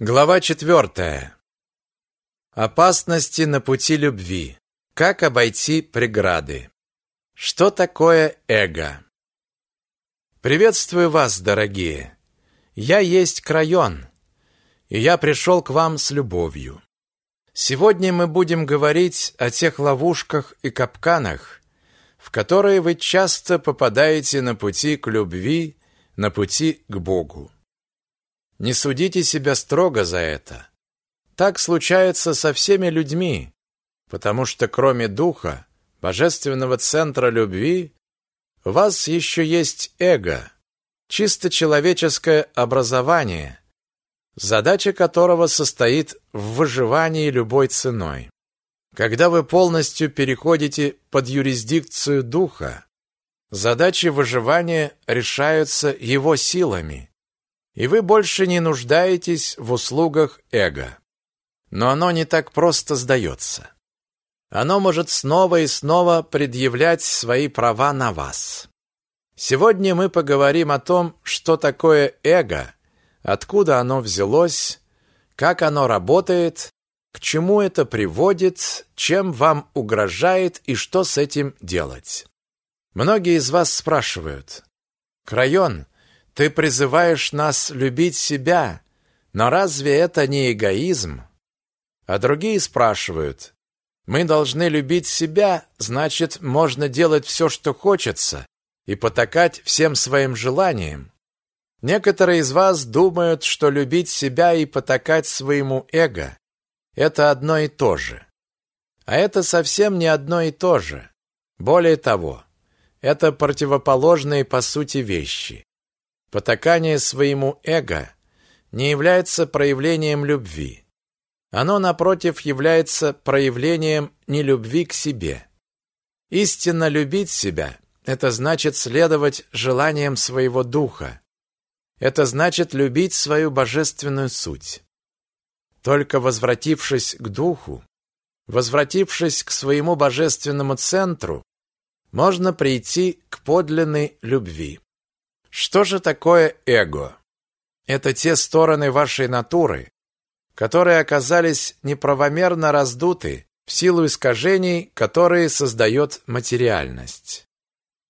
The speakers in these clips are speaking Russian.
Глава четвертая. Опасности на пути любви. Как обойти преграды. Что такое эго? Приветствую вас, дорогие. Я есть Крайон, и я пришел к вам с любовью. Сегодня мы будем говорить о тех ловушках и капканах, в которые вы часто попадаете на пути к любви, на пути к Богу. Не судите себя строго за это. Так случается со всеми людьми, потому что кроме духа, божественного центра любви, у вас еще есть эго, чисто человеческое образование, задача которого состоит в выживании любой ценой. Когда вы полностью переходите под юрисдикцию духа, задачи выживания решаются его силами, и вы больше не нуждаетесь в услугах эго. Но оно не так просто сдается. Оно может снова и снова предъявлять свои права на вас. Сегодня мы поговорим о том, что такое эго, откуда оно взялось, как оно работает, к чему это приводит, чем вам угрожает и что с этим делать. Многие из вас спрашивают, «Крайон, ты призываешь нас любить себя, но разве это не эгоизм? А другие спрашивают, мы должны любить себя, значит, можно делать все, что хочется, и потакать всем своим желаниям. Некоторые из вас думают, что любить себя и потакать своему эго – это одно и то же. А это совсем не одно и то же. Более того, это противоположные по сути вещи. Потакание своему эго не является проявлением любви. Оно, напротив, является проявлением нелюбви к себе. Истинно любить себя – это значит следовать желаниям своего духа. Это значит любить свою божественную суть. Только возвратившись к духу, возвратившись к своему божественному центру, можно прийти к подлинной любви. Что же такое эго? Это те стороны вашей натуры, которые оказались неправомерно раздуты в силу искажений, которые создает материальность.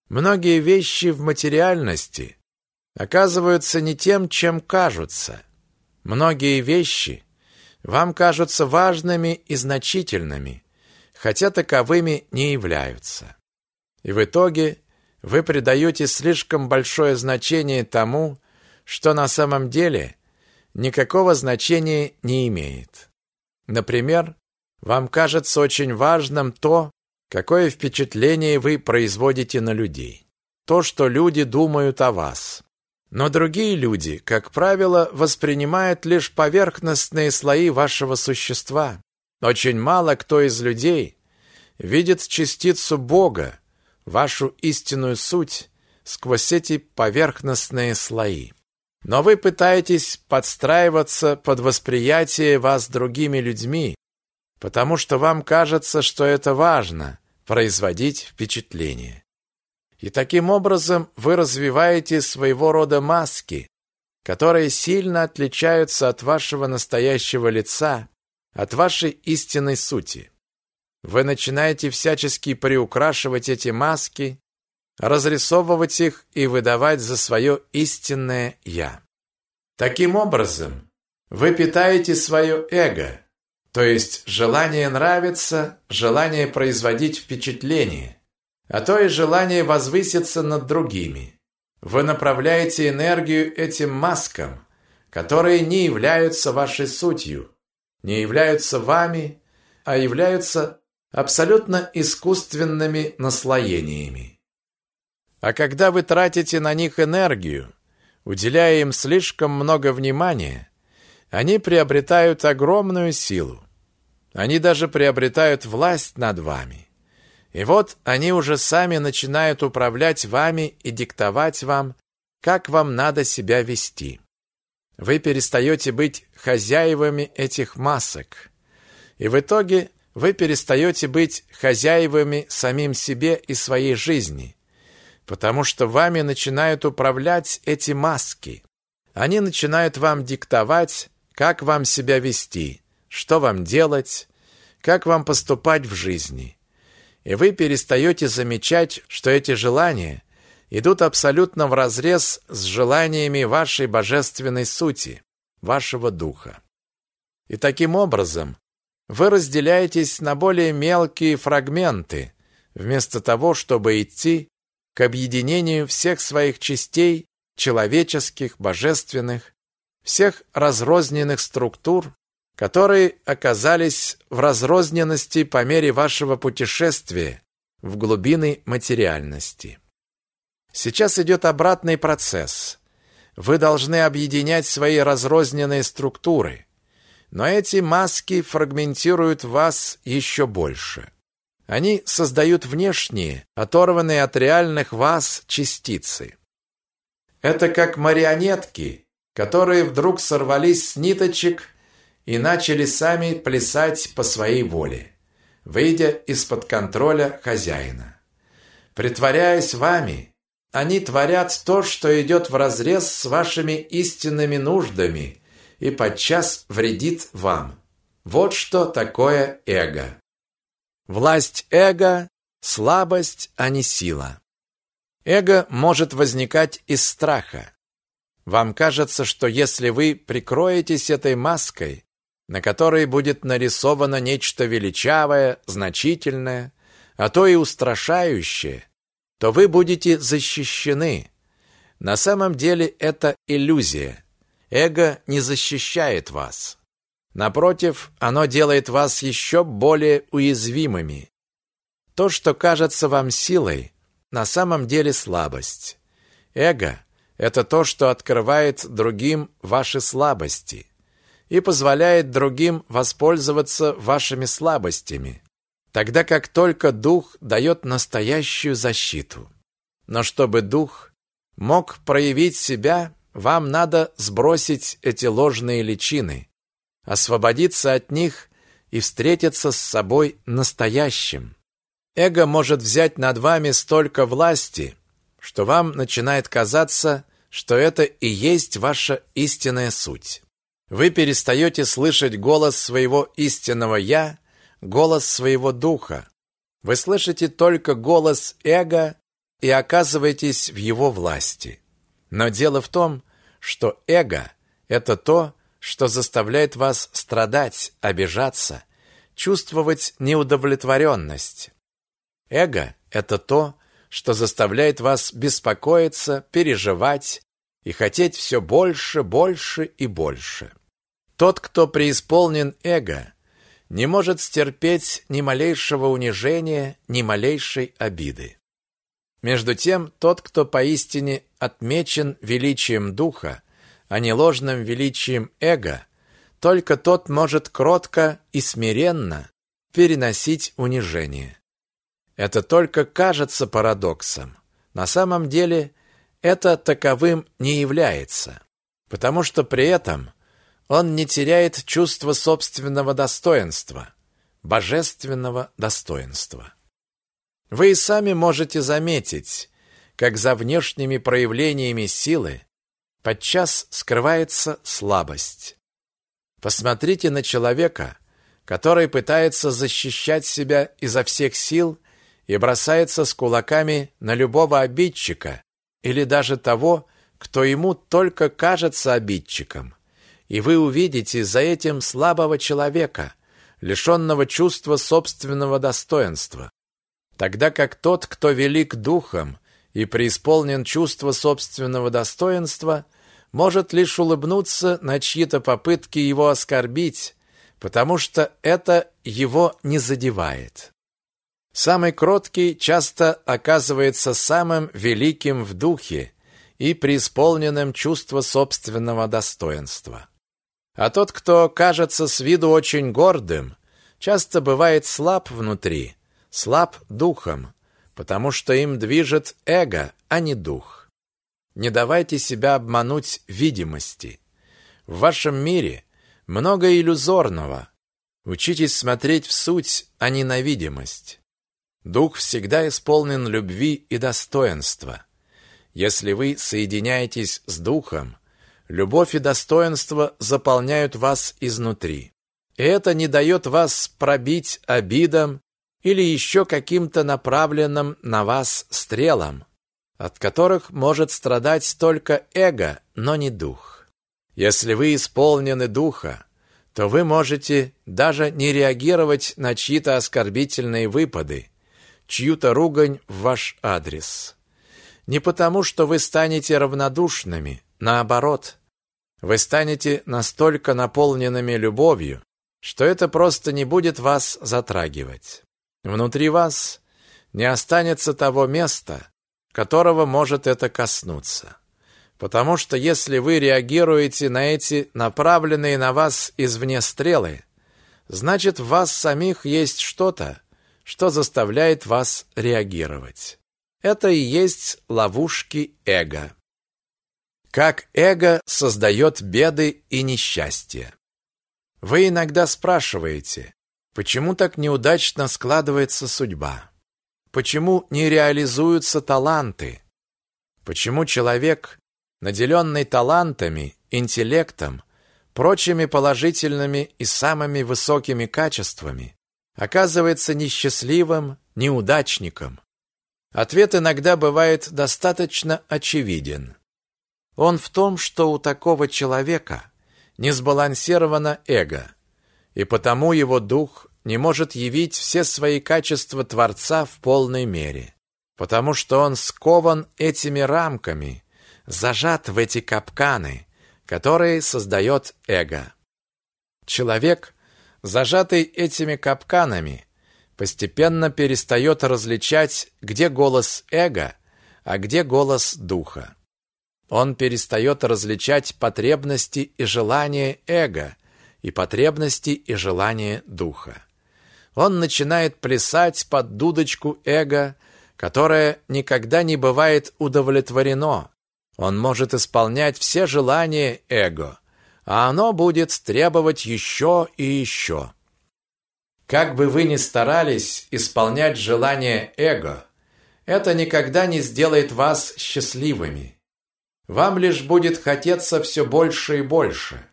Многие вещи в материальности оказываются не тем, чем кажутся. Многие вещи вам кажутся важными и значительными, хотя таковыми не являются. И в итоге вы придаете слишком большое значение тому, что на самом деле никакого значения не имеет. Например, вам кажется очень важным то, какое впечатление вы производите на людей, то, что люди думают о вас. Но другие люди, как правило, воспринимают лишь поверхностные слои вашего существа. Очень мало кто из людей видит частицу Бога, вашу истинную суть сквозь эти поверхностные слои. Но вы пытаетесь подстраиваться под восприятие вас другими людьми, потому что вам кажется, что это важно производить впечатление. И таким образом вы развиваете своего рода маски, которые сильно отличаются от вашего настоящего лица, от вашей истинной сути. Вы начинаете всячески приукрашивать эти маски, разрисовывать их и выдавать за свое истинное «я». Таким образом, вы питаете свое эго, то есть желание нравиться, желание производить впечатление, а то и желание возвыситься над другими. Вы направляете энергию этим маскам, которые не являются вашей сутью, не являются вами, а являются абсолютно искусственными наслоениями. А когда вы тратите на них энергию, уделяя им слишком много внимания, они приобретают огромную силу. Они даже приобретают власть над вами. И вот они уже сами начинают управлять вами и диктовать вам, как вам надо себя вести. Вы перестаете быть хозяевами этих масок. И в итоге вы перестаете быть хозяевами самим себе и своей жизни, потому что вами начинают управлять эти маски. Они начинают вам диктовать, как вам себя вести, что вам делать, как вам поступать в жизни. И вы перестаете замечать, что эти желания идут абсолютно вразрез с желаниями вашей божественной сути, вашего духа. И таким образом вы разделяетесь на более мелкие фрагменты, вместо того, чтобы идти к объединению всех своих частей, человеческих, божественных, всех разрозненных структур, которые оказались в разрозненности по мере вашего путешествия в глубины материальности. Сейчас идет обратный процесс. Вы должны объединять свои разрозненные структуры, но эти маски фрагментируют вас еще больше. Они создают внешние, оторванные от реальных вас частицы. Это как марионетки, которые вдруг сорвались с ниточек и начали сами плясать по своей воле, выйдя из-под контроля хозяина. Притворяясь вами, они творят то, что идет вразрез с вашими истинными нуждами и подчас вредит вам. Вот что такое эго. Власть эго – слабость, а не сила. Эго может возникать из страха. Вам кажется, что если вы прикроетесь этой маской, на которой будет нарисовано нечто величавое, значительное, а то и устрашающее, то вы будете защищены. На самом деле это иллюзия. Эго не защищает вас. Напротив, оно делает вас еще более уязвимыми. То, что кажется вам силой, на самом деле слабость. Эго – это то, что открывает другим ваши слабости и позволяет другим воспользоваться вашими слабостями, тогда как только дух дает настоящую защиту. Но чтобы дух мог проявить себя, вам надо сбросить эти ложные личины, освободиться от них и встретиться с собой настоящим. Эго может взять над вами столько власти, что вам начинает казаться, что это и есть ваша истинная суть. Вы перестаете слышать голос своего истинного «я», голос своего духа. Вы слышите только голос эго и оказываетесь в его власти. Но дело в том, что эго – это то, что заставляет вас страдать, обижаться, чувствовать неудовлетворенность. Эго – это то, что заставляет вас беспокоиться, переживать и хотеть все больше, больше и больше. Тот, кто преисполнен эго, не может стерпеть ни малейшего унижения, ни малейшей обиды. Между тем, тот, кто поистине отмечен величием духа, а не ложным величием эго, только тот может кротко и смиренно переносить унижение. Это только кажется парадоксом. На самом деле это таковым не является, потому что при этом он не теряет чувство собственного достоинства, божественного достоинства. Вы и сами можете заметить, как за внешними проявлениями силы подчас скрывается слабость. Посмотрите на человека, который пытается защищать себя изо всех сил и бросается с кулаками на любого обидчика или даже того, кто ему только кажется обидчиком. И вы увидите за этим слабого человека, лишенного чувства собственного достоинства. Тогда как тот, кто велик духом и преисполнен чувства собственного достоинства, может лишь улыбнуться на чьи-то попытки его оскорбить, потому что это его не задевает. Самый кроткий часто оказывается самым великим в духе и преисполненным чувства собственного достоинства. А тот, кто кажется с виду очень гордым, часто бывает слаб внутри, слаб духом, потому что им движет эго, а не дух. Не давайте себя обмануть видимости. В вашем мире много иллюзорного. Учитесь смотреть в суть, а не на видимость. Дух всегда исполнен любви и достоинства. Если вы соединяетесь с духом, Любовь и достоинство заполняют вас изнутри. И это не дает вас пробить обидам или еще каким-то направленным на вас стрелам, от которых может страдать только эго, но не дух. Если вы исполнены духа, то вы можете даже не реагировать на чьи-то оскорбительные выпады, чью-то ругань в ваш адрес. Не потому, что вы станете равнодушными, наоборот, вы станете настолько наполненными любовью, что это просто не будет вас затрагивать. Внутри вас не останется того места, которого может это коснуться. Потому что если вы реагируете на эти направленные на вас извне стрелы, значит в вас самих есть что-то, что заставляет вас реагировать. Это и есть ловушки эго. Как эго создает беды и несчастья. Вы иногда спрашиваете, почему так неудачно складывается судьба? Почему не реализуются таланты? Почему человек, наделенный талантами, интеллектом, прочими положительными и самыми высокими качествами, оказывается несчастливым, неудачником? Ответ иногда бывает достаточно очевиден. Он в том, что у такого человека не сбалансировано эго, и потому его дух не может явить все свои качества Творца в полной мере, потому что он скован этими рамками, зажат в эти капканы, которые создает эго. Человек, зажатый этими капканами, постепенно перестает различать, где голос эго, а где голос духа. Он перестает различать потребности и желания эго и потребности и желания духа. Он начинает плясать под дудочку эго, которое никогда не бывает удовлетворено. Он может исполнять все желания эго, а оно будет требовать еще и еще. Как бы вы ни старались исполнять желания эго, это никогда не сделает вас счастливыми. Вам лишь будет хотеться все больше и больше.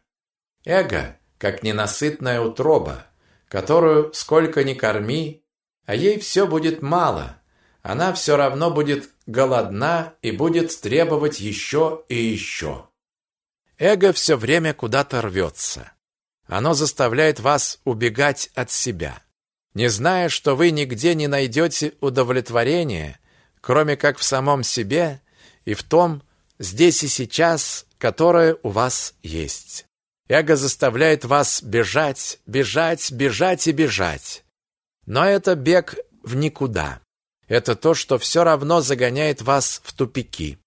Эго, как ненасытная утроба, которую сколько ни корми, а ей все будет мало. Она все равно будет голодна и будет требовать еще и еще. Эго все время куда-то рвется. Оно заставляет вас убегать от себя. Не зная, что вы нигде не найдете удовлетворения, кроме как в самом себе и в том, здесь и сейчас, которое у вас есть. Эго заставляет вас бежать, бежать, бежать и бежать. Но это бег в никуда. Это то, что все равно загоняет вас в тупики.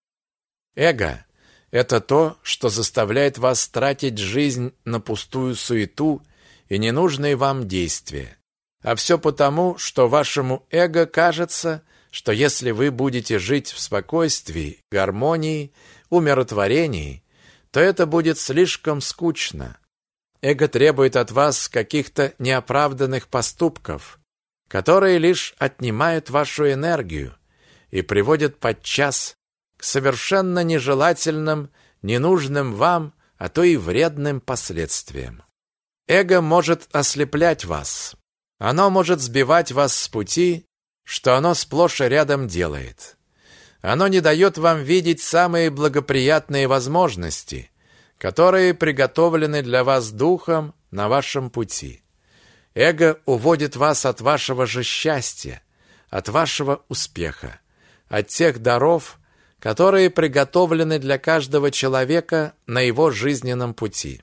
Эго – это то, что заставляет вас тратить жизнь на пустую суету и ненужные вам действия. А все потому, что вашему эго кажется, что если вы будете жить в спокойствии, гармонии, умиротворении, то это будет слишком скучно. Эго требует от вас каких-то неоправданных поступков, которые лишь отнимают вашу энергию и приводят подчас к совершенно нежелательным, ненужным вам, а то и вредным последствиям. Эго может ослеплять вас. Оно может сбивать вас с пути что оно сплошь и рядом делает. Оно не дает вам видеть самые благоприятные возможности, которые приготовлены для вас духом на вашем пути. Эго уводит вас от вашего же счастья, от вашего успеха, от тех даров, которые приготовлены для каждого человека на его жизненном пути.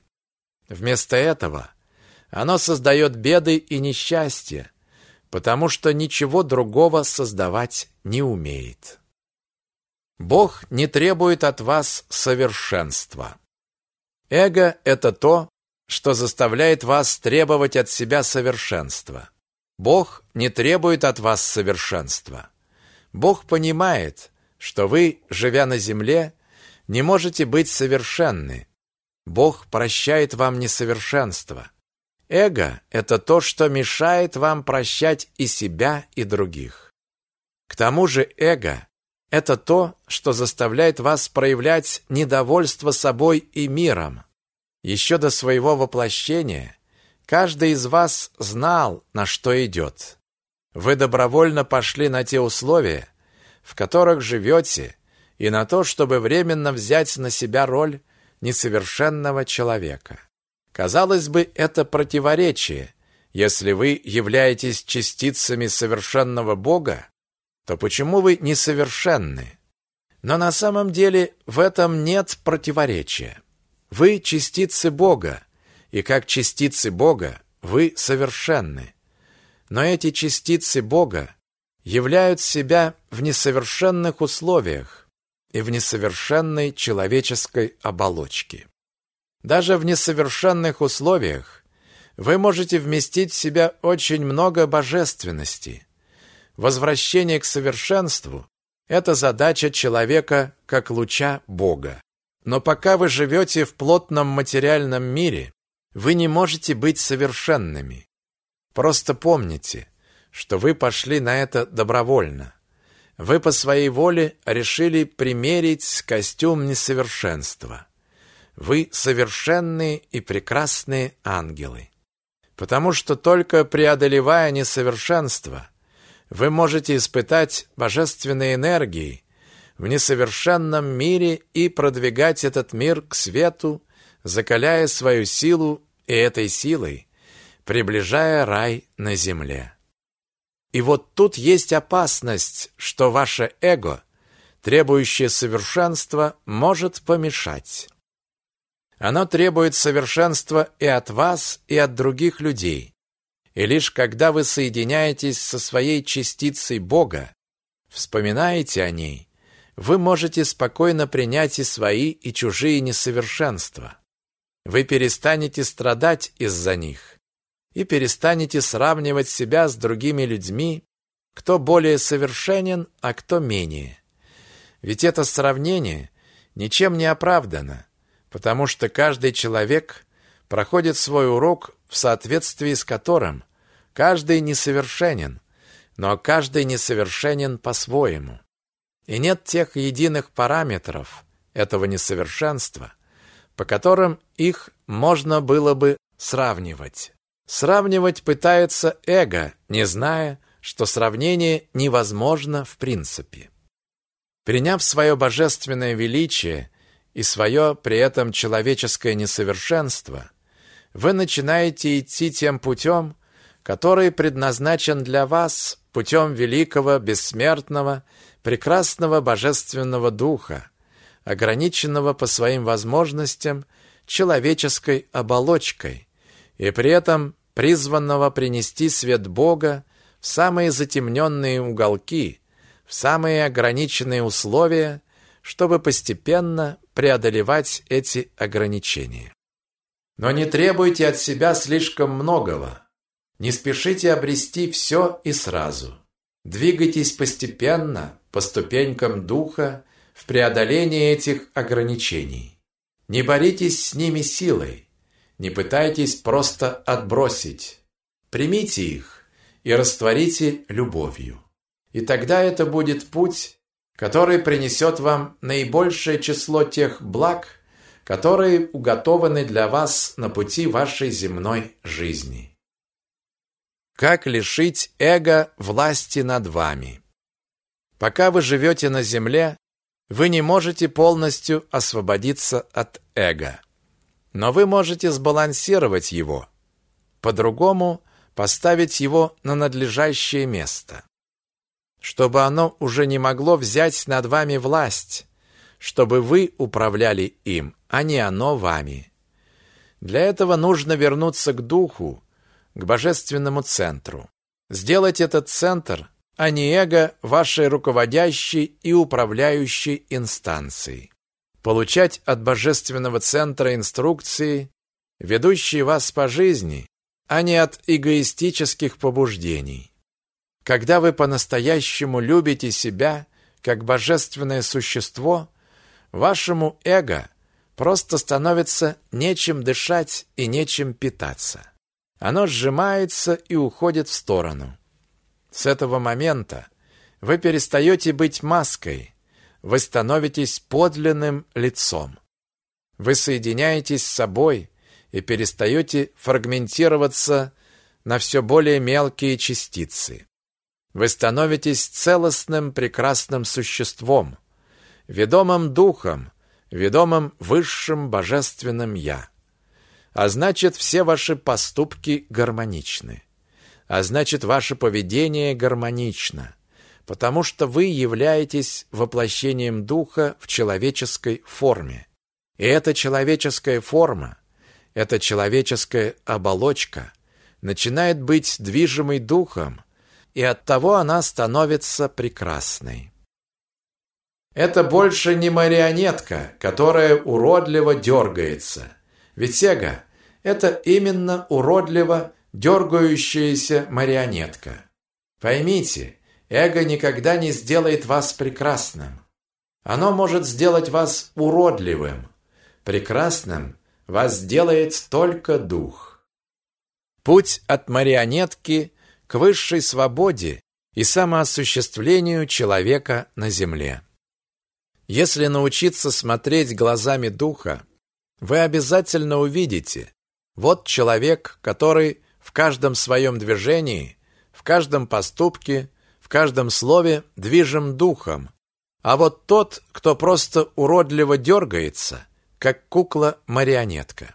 Вместо этого оно создает беды и несчастья, потому что ничего другого создавать не умеет. Бог не требует от вас совершенства. Эго – это то, что заставляет вас требовать от себя совершенства. Бог не требует от вас совершенства. Бог понимает, что вы, живя на земле, не можете быть совершенны. Бог прощает вам несовершенство – Эго – это то, что мешает вам прощать и себя, и других. К тому же эго это то, что заставляет вас проявлять недовольство собой и миром. Еще до своего воплощения каждый из вас знал, на что идет. Вы добровольно пошли на те условия, в которых живете, и на то, чтобы временно взять на себя роль несовершенного человека. Казалось бы, это противоречие. Если вы являетесь частицами совершенного Бога, то почему вы несовершенны? Но на самом деле в этом нет противоречия. Вы частицы Бога, и как частицы Бога вы совершенны. Но эти частицы Бога являют себя в несовершенных условиях и в несовершенной человеческой оболочке. Даже в несовершенных условиях вы можете вместить в себя очень много божественности. Возвращение к совершенству – это задача человека как луча Бога. Но пока вы живете в плотном материальном мире, вы не можете быть совершенными. Просто помните, что вы пошли на это добровольно. Вы по своей воле решили примерить костюм несовершенства. Вы совершенные и прекрасные ангелы. Потому что только преодолевая несовершенство, вы можете испытать божественные энергии в несовершенном мире и продвигать этот мир к свету, закаляя свою силу и этой силой приближая рай на земле. И вот тут есть опасность, что ваше эго, требующее совершенства, может помешать. Оно требует совершенства и от вас, и от других людей. И лишь когда вы соединяетесь со своей частицей Бога, вспоминаете о ней, вы можете спокойно принять и свои, и чужие несовершенства. Вы перестанете страдать из-за них и перестанете сравнивать себя с другими людьми, кто более совершенен, а кто менее. Ведь это сравнение ничем не оправдано, потому что каждый человек проходит свой урок, в соответствии с которым каждый несовершенен, но каждый несовершенен по-своему. И нет тех единых параметров этого несовершенства, по которым их можно было бы сравнивать. Сравнивать пытается эго, не зная, что сравнение невозможно в принципе. Приняв свое божественное величие и свое при этом человеческое несовершенство, вы начинаете идти тем путем, который предназначен для вас, путем великого, бессмертного, прекрасного божественного духа, ограниченного по своим возможностям человеческой оболочкой, и при этом призванного принести свет Бога в самые затемненные уголки, в самые ограниченные условия, чтобы постепенно преодолевать эти ограничения. Но не требуйте от себя слишком многого. Не спешите обрести все и сразу. Двигайтесь постепенно, по ступенькам духа, в преодолении этих ограничений. Не боритесь с ними силой. Не пытайтесь просто отбросить. Примите их и растворите любовью. И тогда это будет путь, который принесет вам наибольшее число тех благ, которые уготованы для вас на пути вашей земной жизни. Как лишить эго власти над вами? Пока вы живете на земле, вы не можете полностью освободиться от эго но вы можете сбалансировать его, по-другому поставить его на надлежащее место, чтобы оно уже не могло взять над вами власть, чтобы вы управляли им, а не оно вами. Для этого нужно вернуться к духу, к божественному центру. Сделать этот центр, а не эго вашей руководящей и управляющей инстанции получать от божественного центра инструкции, ведущие вас по жизни, а не от эгоистических побуждений. Когда вы по-настоящему любите себя как божественное существо, вашему эго просто становится нечем дышать и нечем питаться. Оно сжимается и уходит в сторону. С этого момента вы перестаете быть маской – вы становитесь подлинным лицом. Вы соединяетесь с собой и перестаете фрагментироваться на все более мелкие частицы. Вы становитесь целостным прекрасным существом, ведомым духом, ведомым высшим божественным «Я». А значит, все ваши поступки гармоничны. А значит, ваше поведение гармонично, потому что вы являетесь воплощением духа в человеческой форме. И эта человеческая форма, эта человеческая оболочка начинает быть движимой духом, и оттого она становится прекрасной. Это больше не марионетка, которая уродливо дергается. Ведь эго – это именно уродливо дергающаяся марионетка. Поймите, эго никогда не сделает вас прекрасным. Оно может сделать вас уродливым. Прекрасным вас сделает только дух. Путь от марионетки к высшей свободе и самоосуществлению человека на земле. Если научиться смотреть глазами духа, вы обязательно увидите, вот человек, который в каждом своем движении, в каждом поступке, в каждом слове движим духом, а вот тот, кто просто уродливо дергается, как кукла-марионетка.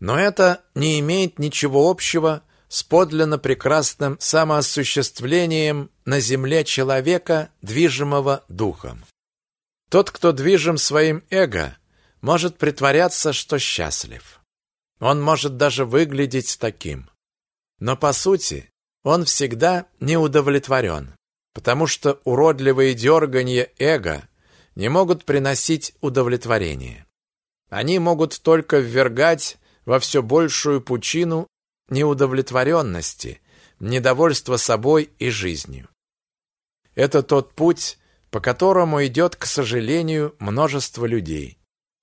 Но это не имеет ничего общего с подлинно прекрасным самоосуществлением на земле человека, движимого духом. Тот, кто движим своим эго, может притворяться, что счастлив. Он может даже выглядеть таким. Но по сути, он всегда не удовлетворен, потому что уродливые дерганья эго не могут приносить удовлетворение. Они могут только ввергать во все большую пучину неудовлетворенности, недовольства собой и жизнью. Это тот путь, по которому идет, к сожалению, множество людей.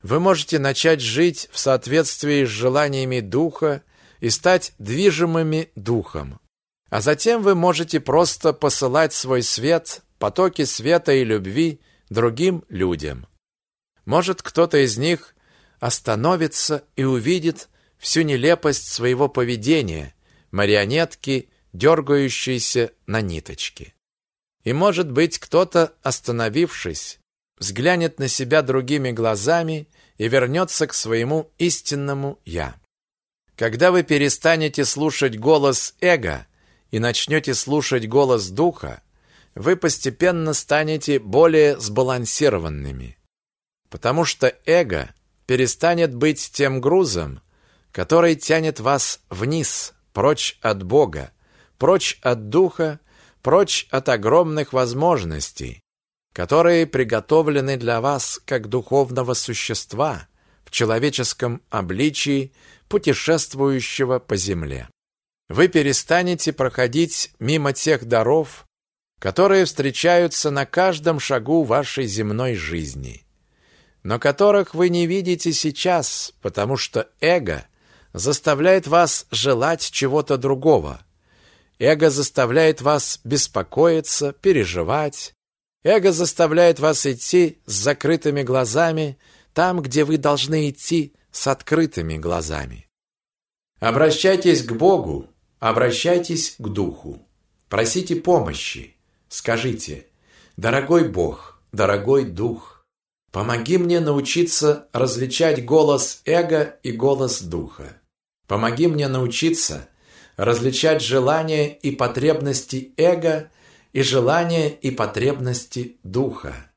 Вы можете начать жить в соответствии с желаниями духа и стать движимыми духом. А затем вы можете просто посылать свой свет, потоки света и любви другим людям. Может, кто-то из них остановится и увидит всю нелепость своего поведения, марионетки, дергающиеся на ниточке. И, может быть, кто-то, остановившись, взглянет на себя другими глазами и вернется к своему истинному «я». Когда вы перестанете слушать голос эго и начнете слушать голос духа, вы постепенно станете более сбалансированными. Потому что эго перестанет быть тем грузом, который тянет вас вниз, прочь от Бога, прочь от духа прочь от огромных возможностей, которые приготовлены для вас как духовного существа в человеческом обличии, путешествующего по земле. Вы перестанете проходить мимо тех даров, которые встречаются на каждом шагу вашей земной жизни, но которых вы не видите сейчас, потому что эго заставляет вас желать чего-то другого, Эго заставляет вас беспокоиться, переживать. Эго заставляет вас идти с закрытыми глазами там, где вы должны идти с открытыми глазами. Обращайтесь к Богу, обращайтесь к Духу. Просите помощи. Скажите, дорогой Бог, дорогой Дух, помоги мне научиться различать голос эго и голос Духа. Помоги мне научиться различать желания и потребности эго и желания и потребности духа.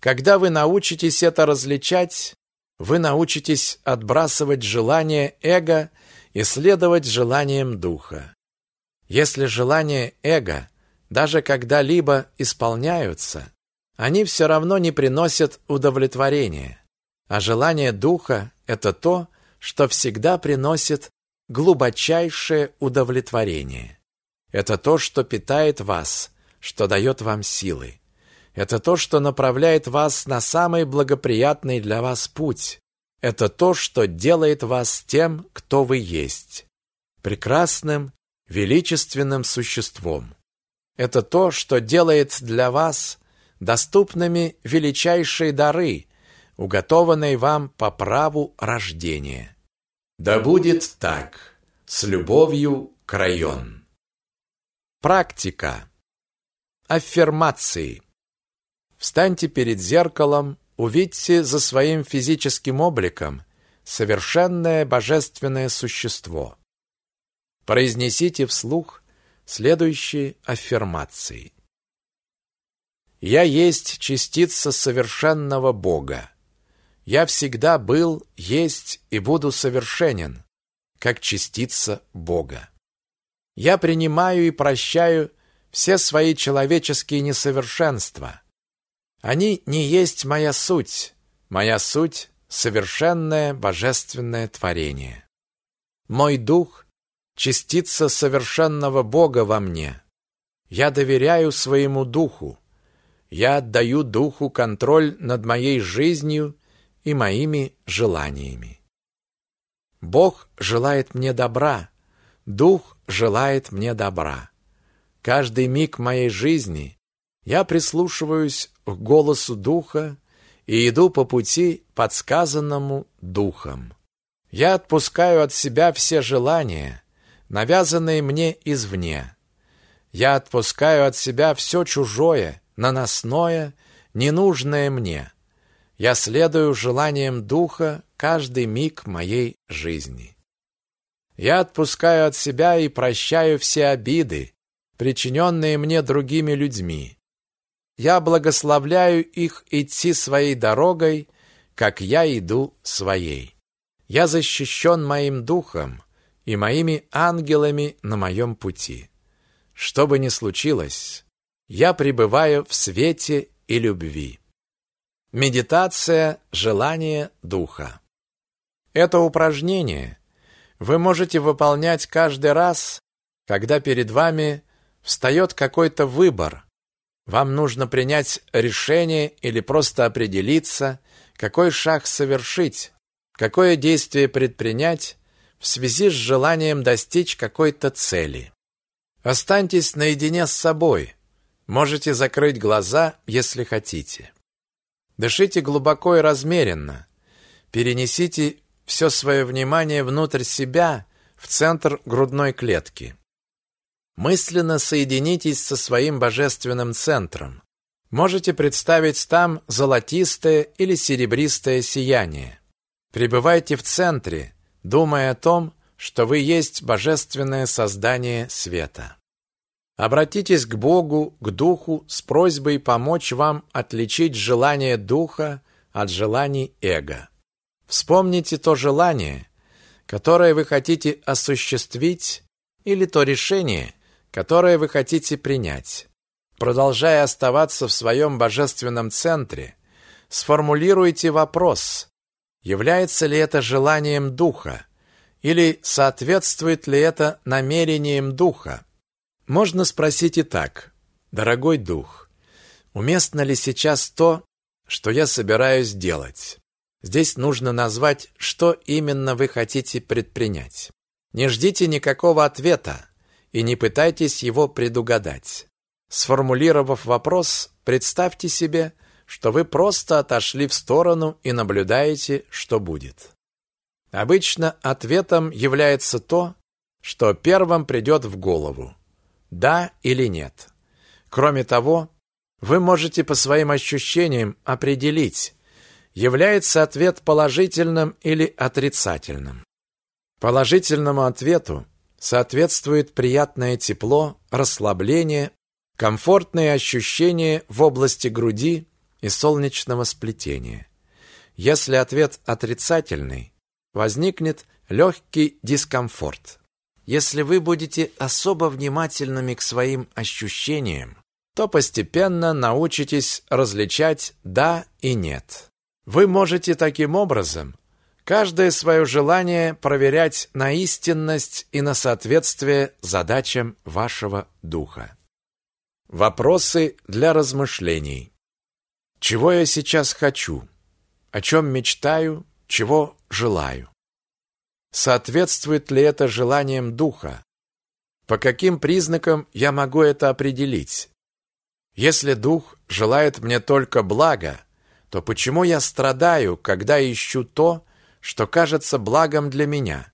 Когда вы научитесь это различать, вы научитесь отбрасывать желания эго и следовать желаниям духа. Если желания эго даже когда-либо исполняются, они все равно не приносят удовлетворения, а желание духа – это то, что всегда приносит глубочайшее удовлетворение. Это то, что питает вас, что дает вам силы. Это то, что направляет вас на самый благоприятный для вас путь. Это то, что делает вас тем, кто вы есть. Прекрасным, величественным существом. Это то, что делает для вас доступными величайшие дары, уготованные вам по праву рождения. Да будет так. С любовью, Крайон. Практика. Аффирмации. Встаньте перед зеркалом, увидьте за своим физическим обликом совершенное божественное существо. Произнесите вслух следующие аффирмации. Я есть частица совершенного Бога. Я всегда был, есть и буду совершенен, как частица Бога. Я принимаю и прощаю все свои человеческие несовершенства. Они не есть моя суть. Моя суть — совершенное божественное творение. Мой дух — частица совершенного Бога во мне. Я доверяю своему духу. Я отдаю духу контроль над моей жизнью и моими желаниями. Бог желает мне добра, Дух желает мне добра. Каждый миг моей жизни я прислушиваюсь к голосу Духа и иду по пути, подсказанному Духом. Я отпускаю от себя все желания, навязанные мне извне. Я отпускаю от себя все чужое, наносное, ненужное мне. Я следую желаниям Духа каждый миг моей жизни. Я отпускаю от себя и прощаю все обиды, причиненные мне другими людьми. Я благословляю их идти своей дорогой, как я иду своей. Я защищен моим духом и моими ангелами на моем пути. Что бы ни случилось, я пребываю в свете и любви. Медитация желание духа. Это упражнение вы можете выполнять каждый раз, когда перед вами встает какой-то выбор. Вам нужно принять решение или просто определиться, какой шаг совершить, какое действие предпринять в связи с желанием достичь какой-то цели. Останьтесь наедине с собой. Можете закрыть глаза, если хотите. Дышите глубоко и размеренно. Перенесите все свое внимание внутрь себя, в центр грудной клетки. Мысленно соединитесь со своим божественным центром. Можете представить там золотистое или серебристое сияние. Пребывайте в центре, думая о том, что вы есть божественное создание света. Обратитесь к Богу, к Духу с просьбой помочь вам отличить желание Духа от желаний эго. Вспомните то желание, которое вы хотите осуществить, или то решение, которое вы хотите принять. Продолжая оставаться в своем божественном центре, сформулируйте вопрос, является ли это желанием Духа, или соответствует ли это намерениям Духа. Можно спросить и так. Дорогой дух, уместно ли сейчас то, что я собираюсь делать? Здесь нужно назвать, что именно вы хотите предпринять. Не ждите никакого ответа и не пытайтесь его предугадать. Сформулировав вопрос, представьте себе, что вы просто отошли в сторону и наблюдаете, что будет. Обычно ответом является то, что первым придет в голову да или нет. Кроме того, вы можете по своим ощущениям определить, является ответ положительным или отрицательным. Положительному ответу соответствует приятное тепло, расслабление, комфортные ощущения в области груди и солнечного сплетения. Если ответ отрицательный, возникнет легкий дискомфорт. Если вы будете особо внимательными к своим ощущениям, то постепенно научитесь различать «да» и «нет». Вы можете таким образом каждое свое желание проверять на истинность и на соответствие задачам вашего духа. Вопросы для размышлений. Чего я сейчас хочу? О чем мечтаю? Чего желаю? Соответствует ли это желаниям духа? По каким признакам я могу это определить? Если дух желает мне только блага, то почему я страдаю, когда ищу то, что кажется благом для меня?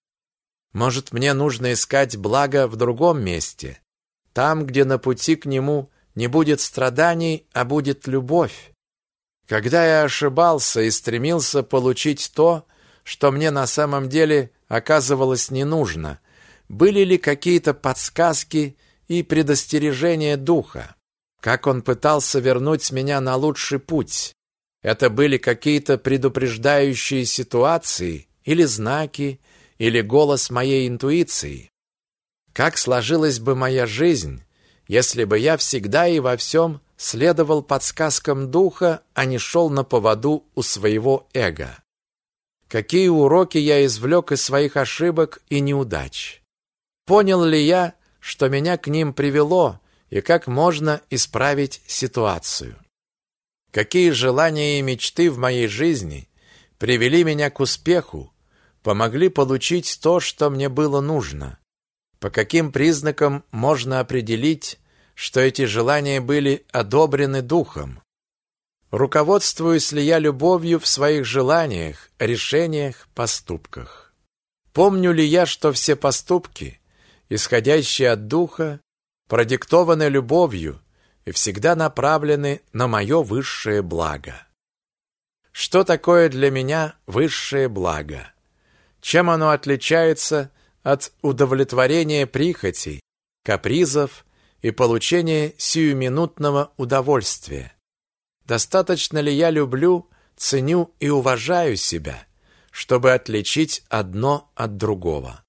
Может, мне нужно искать благо в другом месте, там, где на пути к нему не будет страданий, а будет любовь. Когда я ошибался и стремился получить то, что мне на самом деле оказывалось не нужно, были ли какие-то подсказки и предостережения духа? Как он пытался вернуть меня на лучший путь? Это были какие-то предупреждающие ситуации или знаки, или голос моей интуиции? Как сложилась бы моя жизнь, если бы я всегда и во всем следовал подсказкам духа, а не шел на поводу у своего эго? Какие уроки я извлек из своих ошибок и неудач? Понял ли я, что меня к ним привело, и как можно исправить ситуацию? Какие желания и мечты в моей жизни привели меня к успеху, помогли получить то, что мне было нужно? По каким признакам можно определить, что эти желания были одобрены духом? Руководствуюсь ли я любовью в своих желаниях, решениях, поступках? Помню ли я, что все поступки, исходящие от духа, продиктованы любовью и всегда направлены на мое высшее благо? Что такое для меня высшее благо? Чем оно отличается от удовлетворения прихотей, капризов и получения сиюминутного удовольствия. Достаточно ли я люблю, ценю и уважаю себя, чтобы отличить одно от другого?